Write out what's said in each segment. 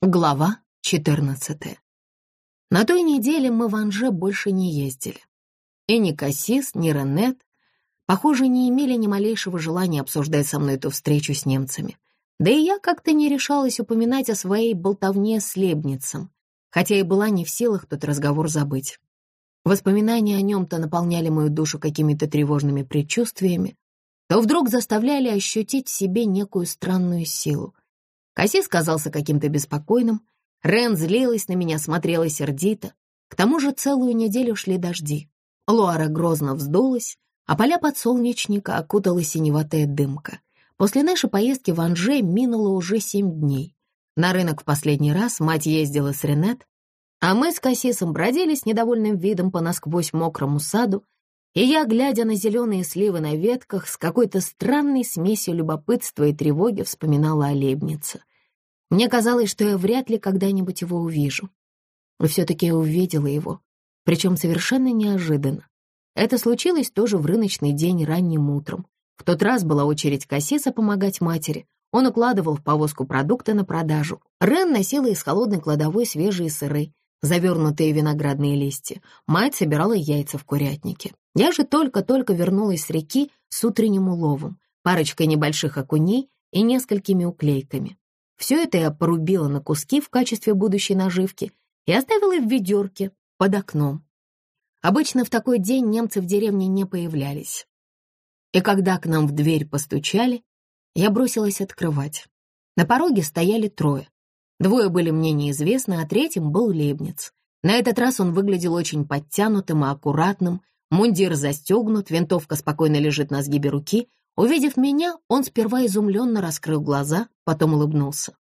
Глава 14. На той неделе мы в Анже больше не ездили. И ни Кассис, ни Ренет, похоже, не имели ни малейшего желания обсуждать со мной эту встречу с немцами. Да и я как-то не решалась упоминать о своей болтовне с Лебницем, хотя и была не в силах тот разговор забыть. Воспоминания о нем то наполняли мою душу какими-то тревожными предчувствиями, то вдруг заставляли ощутить в себе некую странную силу — Кассис казался каким-то беспокойным, Рен злилась на меня, смотрела сердито. К тому же целую неделю шли дожди. Луара грозно вздулась, а поля подсолнечника окутала синеватая дымка. После нашей поездки в Анже минуло уже семь дней. На рынок в последний раз мать ездила с Ренет, а мы с Кассисом бродили с недовольным видом по насквозь мокрому саду, и я, глядя на зеленые сливы на ветках, с какой-то странной смесью любопытства и тревоги вспоминала о Лебнице. Мне казалось, что я вряд ли когда-нибудь его увижу. И все-таки я увидела его, причем совершенно неожиданно. Это случилось тоже в рыночный день ранним утром. В тот раз была очередь Кассиса помогать матери. Он укладывал в повозку продукты на продажу. Рен носила из холодной кладовой свежие сыры, завернутые виноградные листья. Мать собирала яйца в курятнике. Я же только-только вернулась с реки с утренним уловом, парочкой небольших окуней и несколькими уклейками. Все это я порубила на куски в качестве будущей наживки и оставила в ведерке под окном. Обычно в такой день немцы в деревне не появлялись. И когда к нам в дверь постучали, я бросилась открывать. На пороге стояли трое. Двое были мне неизвестны, а третьим был Лебниц. На этот раз он выглядел очень подтянутым и аккуратным, мундир застегнут, винтовка спокойно лежит на сгибе руки, Увидев меня, он сперва изумленно раскрыл глаза, потом улыбнулся.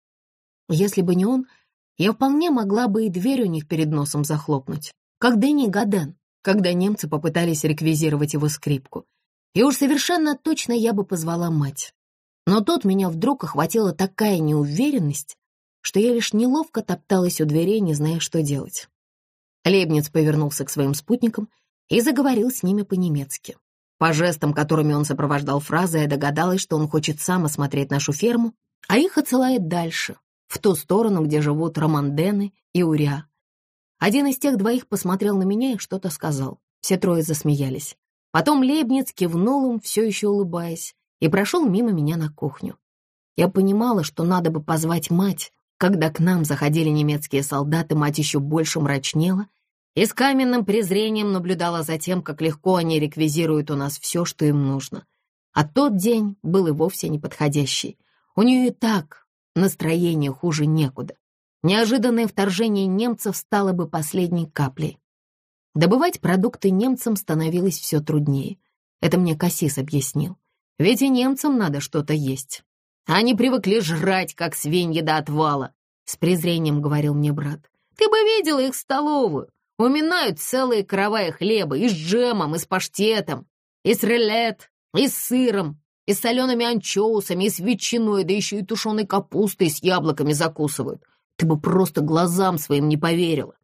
Если бы не он, я вполне могла бы и дверь у них перед носом захлопнуть, как Дэнни Гаден, когда немцы попытались реквизировать его скрипку. И уж совершенно точно я бы позвала мать. Но тут меня вдруг охватила такая неуверенность, что я лишь неловко топталась у дверей, не зная, что делать. Лебниц повернулся к своим спутникам и заговорил с ними по-немецки. По жестам, которыми он сопровождал фразы, я догадалась, что он хочет сам осмотреть нашу ферму, а их отсылает дальше, в ту сторону, где живут Романдены и Уря. Один из тех двоих посмотрел на меня и что-то сказал. Все трое засмеялись. Потом Лебниц кивнул им, все еще улыбаясь, и прошел мимо меня на кухню. Я понимала, что надо бы позвать мать. Когда к нам заходили немецкие солдаты, мать еще больше мрачнела — и с каменным презрением наблюдала за тем, как легко они реквизируют у нас все, что им нужно. А тот день был и вовсе неподходящий. У нее и так настроение хуже некуда. Неожиданное вторжение немцев стало бы последней каплей. Добывать продукты немцам становилось все труднее. Это мне Кассис объяснил. Ведь и немцам надо что-то есть. Они привыкли жрать, как свиньи до отвала, — с презрением говорил мне брат. Ты бы видела их столовую. Уминают целые караваи хлеба и с джемом, и с паштетом, и с релет, и с сыром, и с солеными анчоусами, и с ветчиной, да еще и тушеной капустой с яблоками закусывают. Ты бы просто глазам своим не поверила.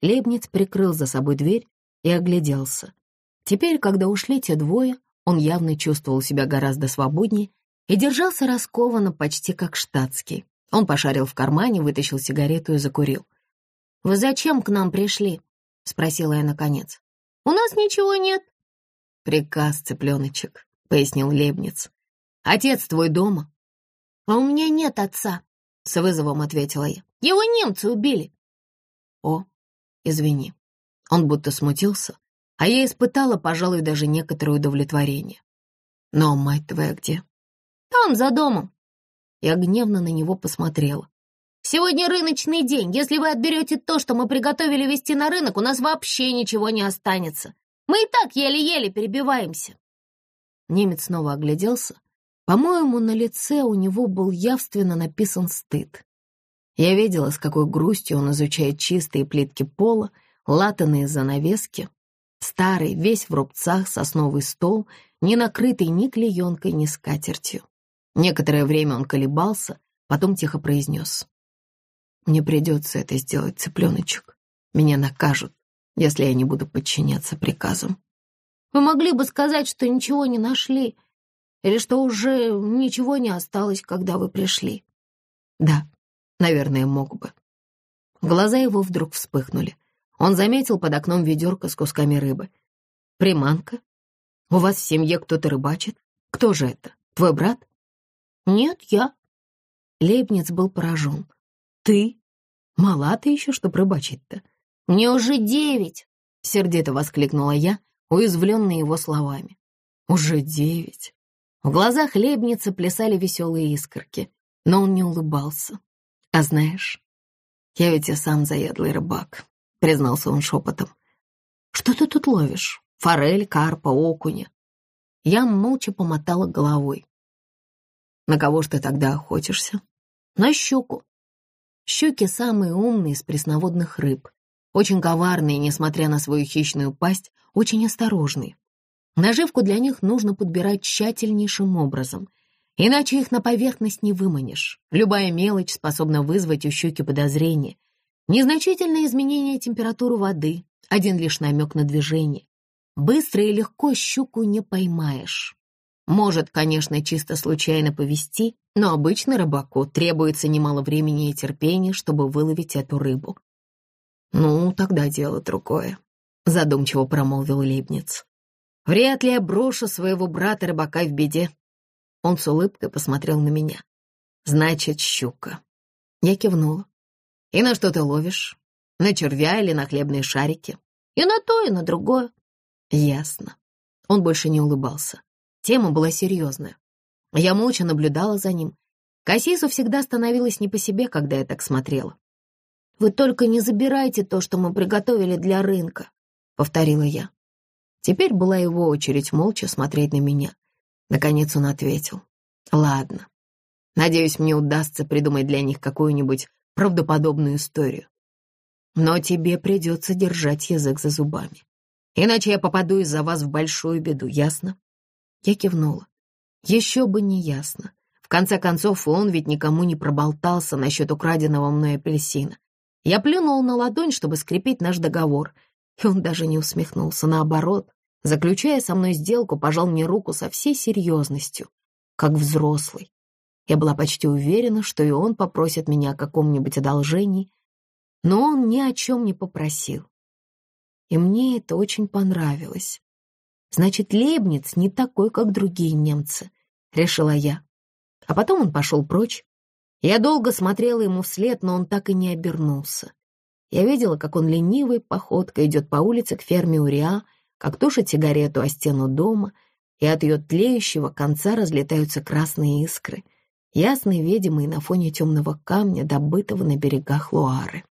Лебниц прикрыл за собой дверь и огляделся. Теперь, когда ушли те двое, он явно чувствовал себя гораздо свободнее и держался раскованно, почти как штатский. Он пошарил в кармане, вытащил сигарету и закурил. «Вы зачем к нам пришли?» — спросила я наконец. «У нас ничего нет». «Приказ, цыпленочек», — пояснил Лебниц. «Отец твой дома?» «А у меня нет отца», — с вызовом ответила я. «Его немцы убили». «О, извини». Он будто смутился, а я испытала, пожалуй, даже некоторое удовлетворение. «Но мать твоя где?» «Там, за домом». Я гневно на него посмотрела. Сегодня рыночный день. Если вы отберете то, что мы приготовили вести на рынок, у нас вообще ничего не останется. Мы и так еле-еле перебиваемся». Немец снова огляделся. По-моему, на лице у него был явственно написан стыд. Я видела, с какой грустью он изучает чистые плитки пола, латанные занавески, старый, весь в рубцах, сосновый стол, не накрытый ни клеенкой, ни скатертью. Некоторое время он колебался, потом тихо произнес. Мне придется это сделать, цыпленочек. Меня накажут, если я не буду подчиняться приказам. Вы могли бы сказать, что ничего не нашли, или что уже ничего не осталось, когда вы пришли. Да, Наверное, мог бы. Глаза его вдруг вспыхнули. Он заметил под окном ведерко с кусками рыбы. «Приманка? У вас в семье кто-то рыбачит? Кто же это? Твой брат?» «Нет, я». Лейбниц был поражен. «Ты? Мала ты еще, чтоб рыбачить-то?» «Мне уже девять!» — сердито воскликнула я, уязвленная его словами. «Уже девять!» В глазах Лейбница плясали веселые искорки, но он не улыбался. «А знаешь, я ведь и сам заядлый рыбак», — признался он шепотом. «Что ты тут ловишь? Форель, карпа, окуня?» Я молча помотала головой. «На кого ж ты тогда охотишься?» «На щуку». Щуки самые умные из пресноводных рыб. Очень коварные, несмотря на свою хищную пасть, очень осторожные. Наживку для них нужно подбирать тщательнейшим образом, иначе их на поверхность не выманишь. Любая мелочь способна вызвать у щуки подозрение. Незначительное изменение температуры воды, один лишь намек на движение. Быстро и легко щуку не поймаешь. Может, конечно, чисто случайно повести, но обычно рыбаку требуется немало времени и терпения, чтобы выловить эту рыбу. «Ну, тогда дело другое», — задумчиво промолвил Лейбниц. «Вряд ли я брошу своего брата-рыбака в беде». Он с улыбкой посмотрел на меня. «Значит, щука». Я кивнула. «И на что ты ловишь? На червя или на хлебные шарики?» «И на то, и на другое». «Ясно». Он больше не улыбался. Тема была серьезная. Я молча наблюдала за ним. Кассису всегда становилось не по себе, когда я так смотрела. «Вы только не забирайте то, что мы приготовили для рынка», — повторила я. Теперь была его очередь молча смотреть на меня. Наконец он ответил. «Ладно. Надеюсь, мне удастся придумать для них какую-нибудь правдоподобную историю. Но тебе придется держать язык за зубами. Иначе я попаду из-за вас в большую беду, ясно?» Я кивнула. Еще бы не ясно. В конце концов, он ведь никому не проболтался насчет украденного мной апельсина. Я плюнул на ладонь, чтобы скрепить наш договор, и он даже не усмехнулся. Наоборот, заключая со мной сделку, пожал мне руку со всей серьезностью, как взрослый. Я была почти уверена, что и он попросит меня о каком-нибудь одолжении, но он ни о чем не попросил. И мне это очень понравилось. Значит, Лейбниц не такой, как другие немцы, решила я. А потом он пошел прочь, я долго смотрела ему вслед, но он так и не обернулся. Я видела, как он ленивой походкой идет по улице к ферме Уриа, как тушит сигарету о стену дома, и от ее тлеющего конца разлетаются красные искры, ясные, видимые на фоне темного камня, добытого на берегах Луары.